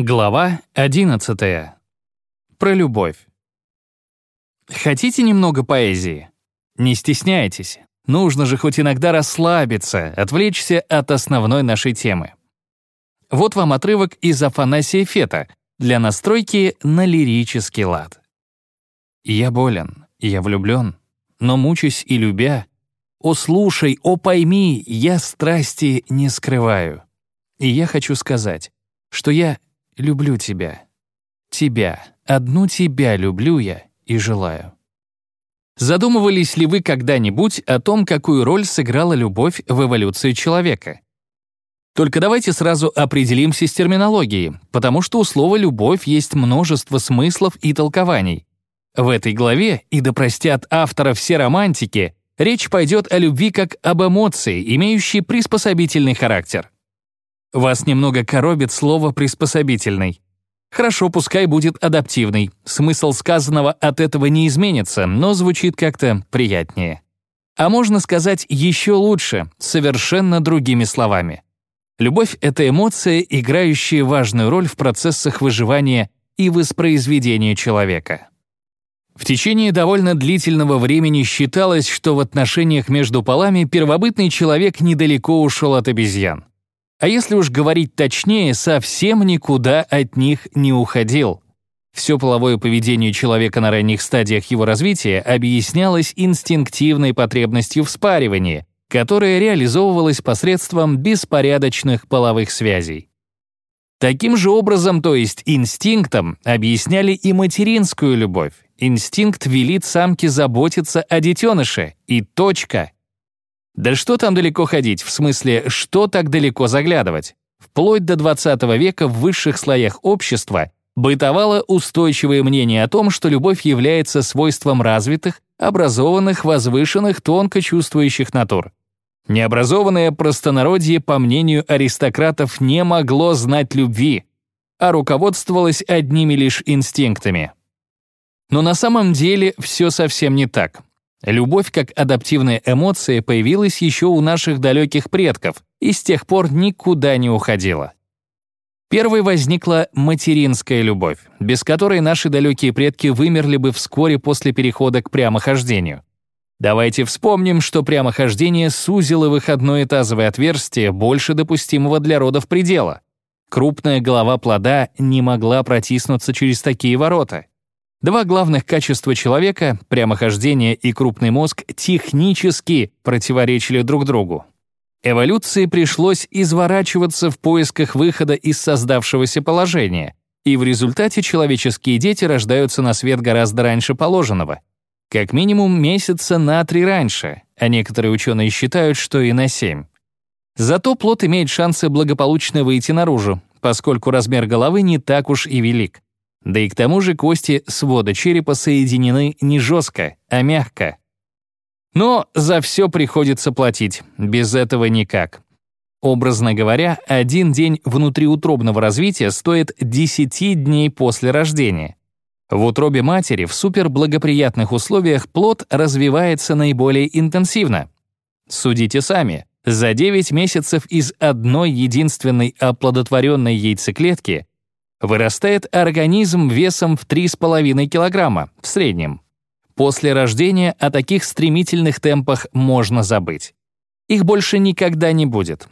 Глава 11. Про любовь. Хотите немного поэзии? Не стесняйтесь. Нужно же хоть иногда расслабиться, отвлечься от основной нашей темы. Вот вам отрывок из Афанасия Фета для настройки на лирический лад. «Я болен, я влюблен, но мучусь и любя. О, слушай, о, пойми, я страсти не скрываю. И я хочу сказать, что я люблю тебя. Тебя, одну тебя люблю я и желаю. Задумывались ли вы когда-нибудь о том, какую роль сыграла любовь в эволюции человека? Только давайте сразу определимся с терминологией, потому что у слова «любовь» есть множество смыслов и толкований. В этой главе, и да простят автора все романтики, речь пойдет о любви как об эмоции, имеющей приспособительный характер. Вас немного коробит слово «приспособительный». Хорошо, пускай будет адаптивный. Смысл сказанного от этого не изменится, но звучит как-то приятнее. А можно сказать еще лучше, совершенно другими словами. Любовь — это эмоция, играющая важную роль в процессах выживания и воспроизведения человека. В течение довольно длительного времени считалось, что в отношениях между полами первобытный человек недалеко ушел от обезьян. А если уж говорить точнее, совсем никуда от них не уходил. Все половое поведение человека на ранних стадиях его развития объяснялось инстинктивной потребностью в спаривании, которая реализовывалась посредством беспорядочных половых связей. Таким же образом, то есть инстинктом, объясняли и материнскую любовь. Инстинкт велит самке заботиться о детеныше, и точка. Да что там далеко ходить, в смысле, что так далеко заглядывать? Вплоть до 20 века в высших слоях общества бытовало устойчивое мнение о том, что любовь является свойством развитых, образованных, возвышенных, тонко чувствующих натур. Необразованное простонародье, по мнению аристократов, не могло знать любви, а руководствовалось одними лишь инстинктами. Но на самом деле все совсем не так. Любовь как адаптивная эмоция появилась еще у наших далеких предков и с тех пор никуда не уходила. Первой возникла материнская любовь, без которой наши далекие предки вымерли бы вскоре после перехода к прямохождению. Давайте вспомним, что прямохождение сузило выходное тазовое отверстие больше допустимого для родов предела. Крупная голова плода не могла протиснуться через такие ворота. Два главных качества человека, прямохождение и крупный мозг, технически противоречили друг другу. Эволюции пришлось изворачиваться в поисках выхода из создавшегося положения, и в результате человеческие дети рождаются на свет гораздо раньше положенного. Как минимум месяца на три раньше, а некоторые ученые считают, что и на семь. Зато плод имеет шансы благополучно выйти наружу, поскольку размер головы не так уж и велик. Да и к тому же кости свода черепа соединены не жестко, а мягко. Но за все приходится платить, без этого никак. Образно говоря, один день внутриутробного развития стоит 10 дней после рождения. В утробе матери в суперблагоприятных условиях плод развивается наиболее интенсивно. Судите сами. За 9 месяцев из одной единственной оплодотворенной яйцеклетки вырастает организм весом в 3,5 килограмма в среднем. После рождения о таких стремительных темпах можно забыть. Их больше никогда не будет.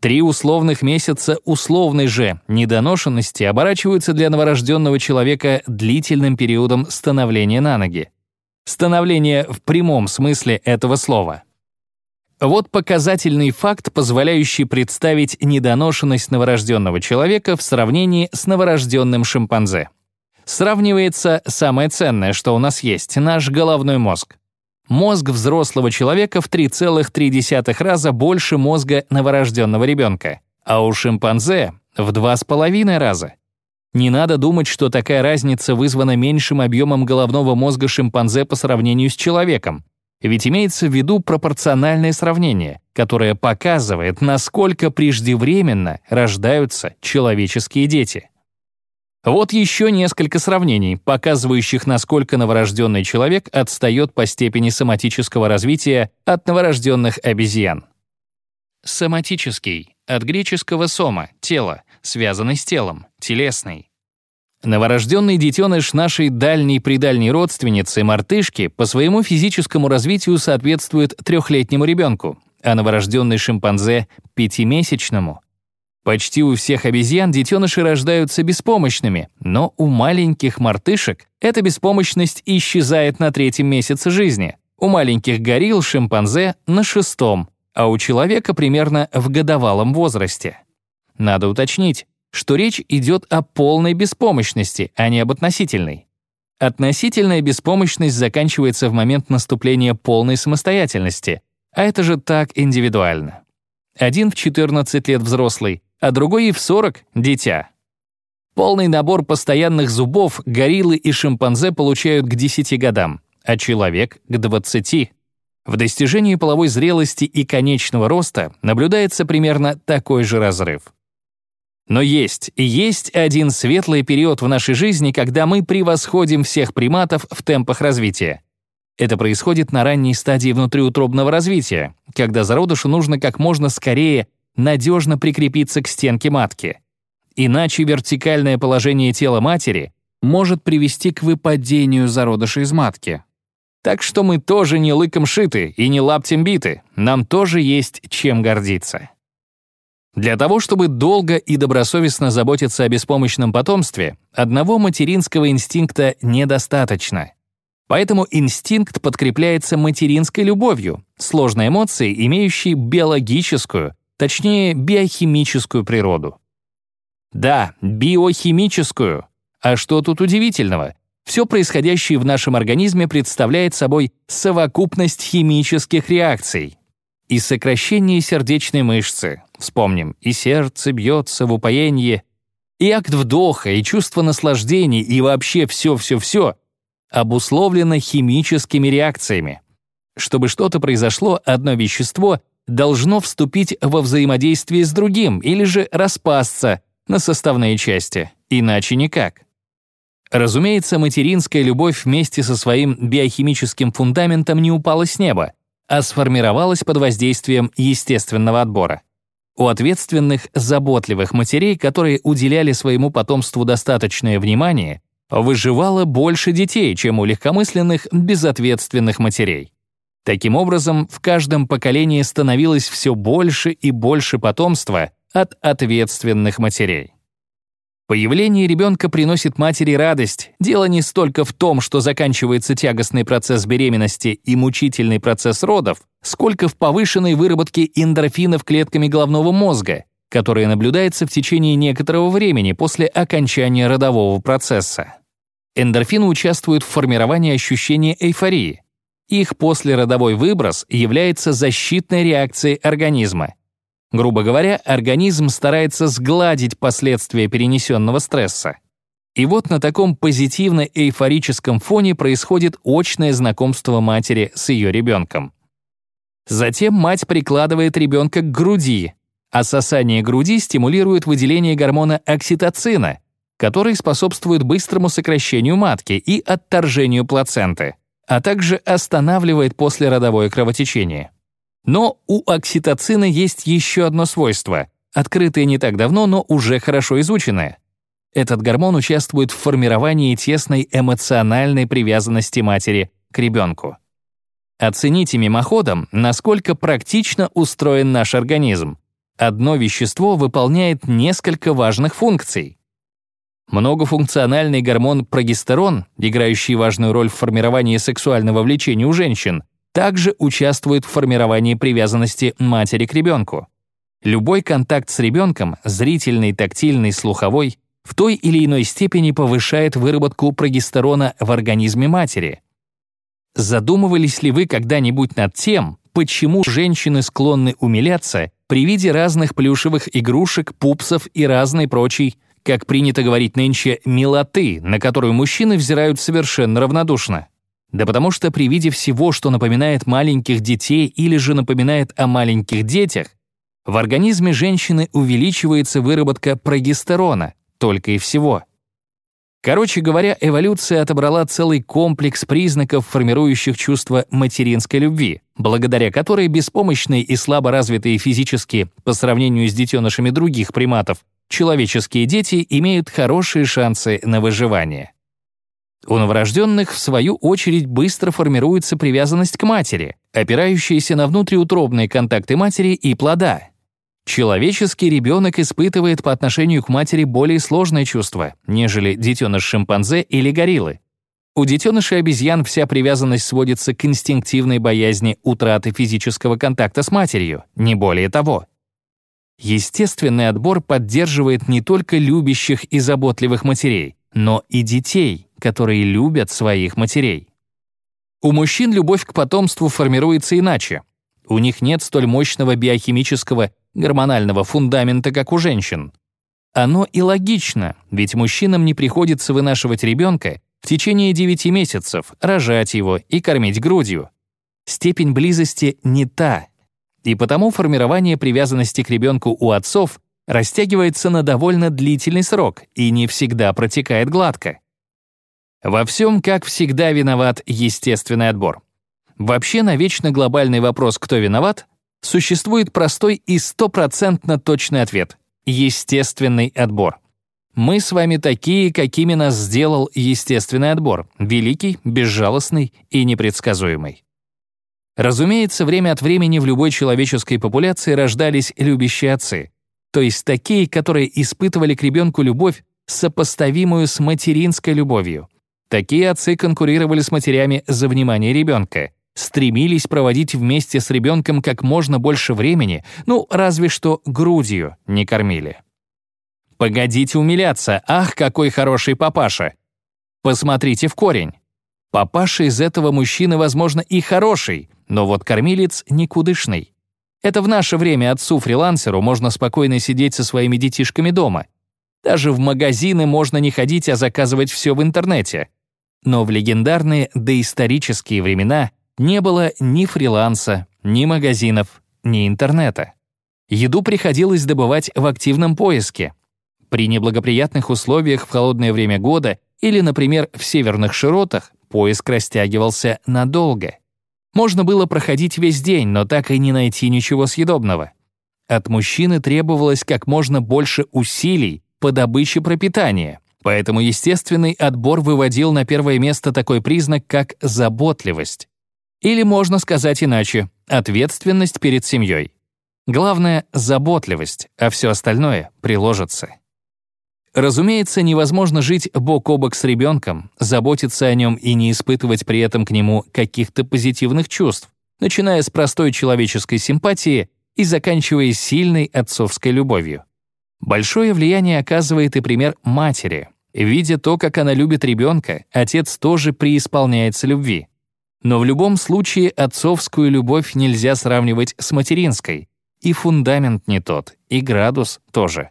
Три условных месяца условной же недоношенности оборачиваются для новорожденного человека длительным периодом становления на ноги. Становление в прямом смысле этого слова. Вот показательный факт, позволяющий представить недоношенность новорожденного человека в сравнении с новорожденным шимпанзе. Сравнивается самое ценное, что у нас есть — наш головной мозг. Мозг взрослого человека в 3,3 раза больше мозга новорожденного ребенка, а у шимпанзе — в 2,5 раза. Не надо думать, что такая разница вызвана меньшим объемом головного мозга шимпанзе по сравнению с человеком. Ведь имеется в виду пропорциональное сравнение, которое показывает, насколько преждевременно рождаются человеческие дети. Вот еще несколько сравнений, показывающих, насколько новорожденный человек отстает по степени соматического развития от новорожденных обезьян. Соматический, от греческого «сома» — тело, связанной с телом, телесной. Новорожденный детеныш нашей дальней-придальней родственницы, мартышки, по своему физическому развитию соответствует трехлетнему ребенку, а новорожденный шимпанзе — пятимесячному. Почти у всех обезьян детеныши рождаются беспомощными, но у маленьких мартышек эта беспомощность исчезает на третьем месяце жизни, у маленьких горилл, шимпанзе — на шестом, а у человека примерно в годовалом возрасте. Надо уточнить, что речь идет о полной беспомощности, а не об относительной. Относительная беспомощность заканчивается в момент наступления полной самостоятельности, а это же так индивидуально. Один в 14 лет взрослый, а другой и в 40 — дитя. Полный набор постоянных зубов гориллы и шимпанзе получают к 10 годам, а человек — к 20. В достижении половой зрелости и конечного роста наблюдается примерно такой же разрыв. Но есть, и есть один светлый период в нашей жизни, когда мы превосходим всех приматов в темпах развития. Это происходит на ранней стадии внутриутробного развития, когда зародышу нужно как можно скорее надежно прикрепиться к стенке матки. Иначе вертикальное положение тела матери может привести к выпадению зародыша из матки. Так что мы тоже не лыком шиты и не лаптем биты, нам тоже есть чем гордиться. Для того, чтобы долго и добросовестно заботиться о беспомощном потомстве, одного материнского инстинкта недостаточно. Поэтому инстинкт подкрепляется материнской любовью, сложной эмоцией, имеющей биологическую, точнее биохимическую природу. Да, биохимическую. А что тут удивительного? Все происходящее в нашем организме представляет собой совокупность химических реакций. И сокращение сердечной мышцы, вспомним, и сердце бьется в упоении, и акт вдоха, и чувство наслаждения, и вообще все-все-все обусловлено химическими реакциями. Чтобы что-то произошло, одно вещество должно вступить во взаимодействие с другим или же распасться на составные части, иначе никак. Разумеется, материнская любовь вместе со своим биохимическим фундаментом не упала с неба, а сформировалась под воздействием естественного отбора. У ответственных, заботливых матерей, которые уделяли своему потомству достаточное внимание, выживало больше детей, чем у легкомысленных, безответственных матерей. Таким образом, в каждом поколении становилось все больше и больше потомства от ответственных матерей. Появление ребенка приносит матери радость. Дело не столько в том, что заканчивается тягостный процесс беременности и мучительный процесс родов, сколько в повышенной выработке эндорфинов клетками головного мозга, которая наблюдается в течение некоторого времени после окончания родового процесса. Эндорфины участвуют в формировании ощущения эйфории, их послеродовой выброс является защитной реакцией организма. Грубо говоря, организм старается сгладить последствия перенесенного стресса. И вот на таком позитивно-эйфорическом фоне происходит очное знакомство матери с ее ребенком. Затем мать прикладывает ребенка к груди, а сосание груди стимулирует выделение гормона окситоцина, который способствует быстрому сокращению матки и отторжению плаценты а также останавливает послеродовое кровотечение. Но у окситоцина есть еще одно свойство, открытое не так давно, но уже хорошо изученное. Этот гормон участвует в формировании тесной эмоциональной привязанности матери к ребенку. Оцените мимоходом, насколько практично устроен наш организм. Одно вещество выполняет несколько важных функций. Многофункциональный гормон прогестерон, играющий важную роль в формировании сексуального влечения у женщин, также участвует в формировании привязанности матери к ребенку. Любой контакт с ребенком, зрительный, тактильный, слуховой, в той или иной степени повышает выработку прогестерона в организме матери. Задумывались ли вы когда-нибудь над тем, почему женщины склонны умиляться при виде разных плюшевых игрушек, пупсов и разной прочей как принято говорить нынче, милоты, на которую мужчины взирают совершенно равнодушно. Да потому что при виде всего, что напоминает маленьких детей или же напоминает о маленьких детях, в организме женщины увеличивается выработка прогестерона, только и всего. Короче говоря, эволюция отобрала целый комплекс признаков, формирующих чувство материнской любви, благодаря которой беспомощные и слабо развитые физически по сравнению с детенышами других приматов человеческие дети имеют хорошие шансы на выживание. У новорожденных, в свою очередь, быстро формируется привязанность к матери, опирающаяся на внутриутробные контакты матери и плода. Человеческий ребенок испытывает по отношению к матери более сложные чувства, нежели детеныш шимпанзе или гориллы. У детенышей обезьян вся привязанность сводится к инстинктивной боязни утраты физического контакта с матерью, не более того. Естественный отбор поддерживает не только любящих и заботливых матерей, но и детей, которые любят своих матерей. У мужчин любовь к потомству формируется иначе. У них нет столь мощного биохимического гормонального фундамента, как у женщин. Оно и логично, ведь мужчинам не приходится вынашивать ребенка в течение 9 месяцев, рожать его и кормить грудью. Степень близости не та, и потому формирование привязанности к ребенку у отцов растягивается на довольно длительный срок и не всегда протекает гладко. Во всем, как всегда, виноват естественный отбор. Вообще на вечно глобальный вопрос «кто виноват?» существует простой и стопроцентно точный ответ — естественный отбор. Мы с вами такие, какими нас сделал естественный отбор, великий, безжалостный и непредсказуемый. Разумеется, время от времени в любой человеческой популяции рождались любящие отцы, то есть такие, которые испытывали к ребенку любовь, сопоставимую с материнской любовью. Такие отцы конкурировали с матерями за внимание ребенка, стремились проводить вместе с ребенком как можно больше времени, ну, разве что грудью не кормили. Погодите умиляться, ах, какой хороший папаша! Посмотрите в корень. Папаша из этого мужчины, возможно, и хороший, но вот кормилец никудышный. Это в наше время отцу-фрилансеру можно спокойно сидеть со своими детишками дома. Даже в магазины можно не ходить, а заказывать все в интернете. Но в легендарные доисторические времена не было ни фриланса, ни магазинов, ни интернета. Еду приходилось добывать в активном поиске. При неблагоприятных условиях в холодное время года или, например, в северных широтах поиск растягивался надолго. Можно было проходить весь день, но так и не найти ничего съедобного. От мужчины требовалось как можно больше усилий по добыче пропитания, поэтому естественный отбор выводил на первое место такой признак, как заботливость. Или можно сказать иначе — ответственность перед семьей. Главное — заботливость, а все остальное приложится. Разумеется, невозможно жить бок о бок с ребенком, заботиться о нем и не испытывать при этом к нему каких-то позитивных чувств, начиная с простой человеческой симпатии и заканчивая сильной отцовской любовью. Большое влияние оказывает и пример матери. Видя то, как она любит ребенка, отец тоже преисполняется любви. Но в любом случае отцовскую любовь нельзя сравнивать с материнской. И фундамент не тот, и градус тоже.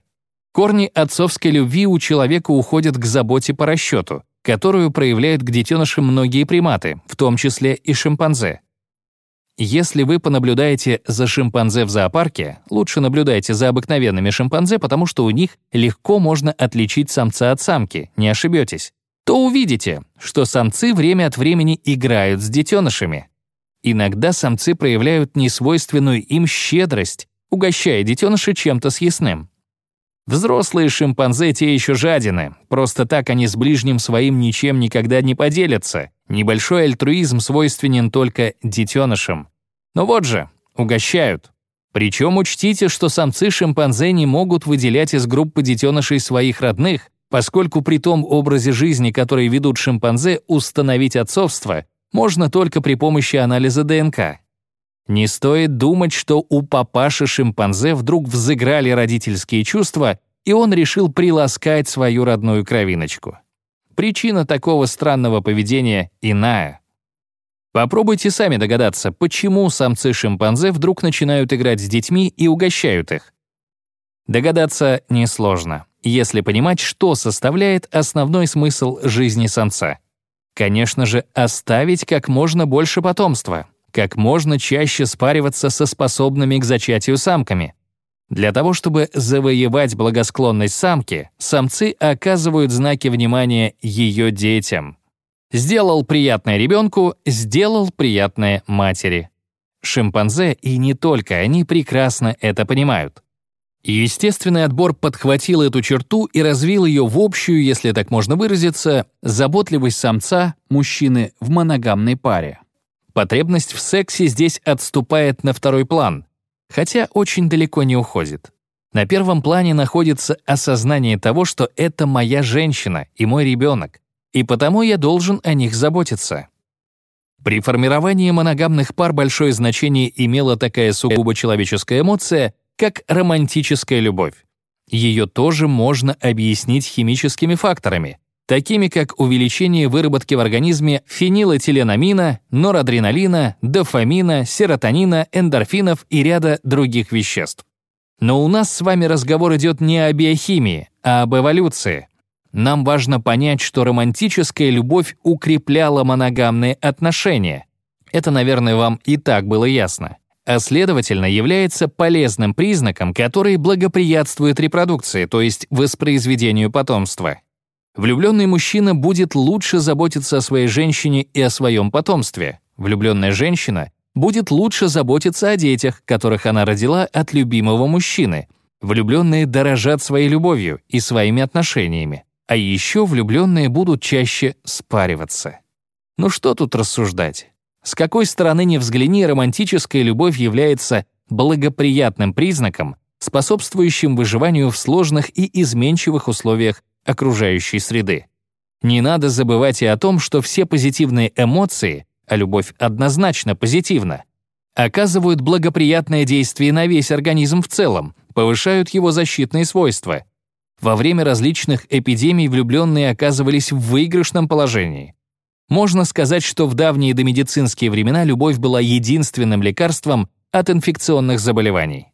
Корни отцовской любви у человека уходят к заботе по расчету, которую проявляют к детенышам многие приматы, в том числе и шимпанзе. Если вы понаблюдаете за шимпанзе в зоопарке, лучше наблюдайте за обыкновенными шимпанзе, потому что у них легко можно отличить самца от самки, не ошибетесь то увидите, что самцы время от времени играют с детенышами. Иногда самцы проявляют несвойственную им щедрость, угощая детенышей чем-то съестным. Взрослые шимпанзе те еще жадины, просто так они с ближним своим ничем никогда не поделятся. Небольшой альтруизм свойственен только детенышам. Но вот же, угощают. Причем учтите, что самцы шимпанзе не могут выделять из группы детенышей своих родных, поскольку при том образе жизни, который ведут шимпанзе, установить отцовство можно только при помощи анализа ДНК. Не стоит думать, что у папаши шимпанзе вдруг взыграли родительские чувства, и он решил приласкать свою родную кровиночку. Причина такого странного поведения иная. Попробуйте сами догадаться, почему самцы шимпанзе вдруг начинают играть с детьми и угощают их. Догадаться несложно если понимать, что составляет основной смысл жизни самца. Конечно же, оставить как можно больше потомства, как можно чаще спариваться со способными к зачатию самками. Для того, чтобы завоевать благосклонность самки, самцы оказывают знаки внимания ее детям. Сделал приятное ребенку, сделал приятное матери. Шимпанзе, и не только они, прекрасно это понимают. Естественный отбор подхватил эту черту и развил ее в общую, если так можно выразиться, заботливость самца, мужчины, в моногамной паре. Потребность в сексе здесь отступает на второй план, хотя очень далеко не уходит. На первом плане находится осознание того, что это моя женщина и мой ребенок, и потому я должен о них заботиться. При формировании моногамных пар большое значение имела такая сугубо человеческая эмоция, как романтическая любовь. Ее тоже можно объяснить химическими факторами, такими как увеличение выработки в организме фенилэтиленамина, норадреналина, дофамина, серотонина, эндорфинов и ряда других веществ. Но у нас с вами разговор идет не о биохимии, а об эволюции. Нам важно понять, что романтическая любовь укрепляла моногамные отношения. Это, наверное, вам и так было ясно а следовательно является полезным признаком, который благоприятствует репродукции, то есть воспроизведению потомства. Влюбленный мужчина будет лучше заботиться о своей женщине и о своем потомстве. Влюбленная женщина будет лучше заботиться о детях, которых она родила от любимого мужчины. Влюбленные дорожат своей любовью и своими отношениями. А еще влюбленные будут чаще спариваться. Ну что тут рассуждать? С какой стороны ни взгляни, романтическая любовь является благоприятным признаком, способствующим выживанию в сложных и изменчивых условиях окружающей среды. Не надо забывать и о том, что все позитивные эмоции, а любовь однозначно позитивна, оказывают благоприятное действие на весь организм в целом, повышают его защитные свойства. Во время различных эпидемий влюбленные оказывались в выигрышном положении. Можно сказать, что в давние домедицинские времена любовь была единственным лекарством от инфекционных заболеваний.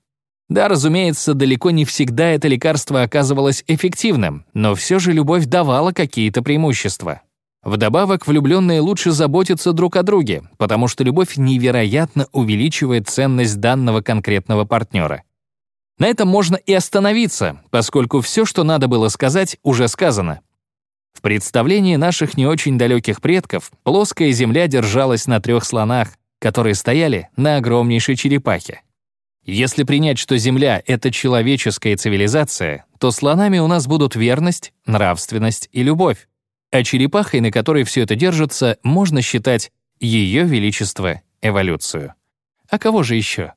Да, разумеется, далеко не всегда это лекарство оказывалось эффективным, но все же любовь давала какие-то преимущества. Вдобавок, влюбленные лучше заботятся друг о друге, потому что любовь невероятно увеличивает ценность данного конкретного партнера. На этом можно и остановиться, поскольку все, что надо было сказать, уже сказано. В представлении наших не очень далеких предков плоская земля держалась на трех слонах, которые стояли на огромнейшей черепахе. Если принять, что Земля — это человеческая цивилизация, то слонами у нас будут верность, нравственность и любовь. А черепахой, на которой все это держится, можно считать Ее Величество — эволюцию. А кого же еще?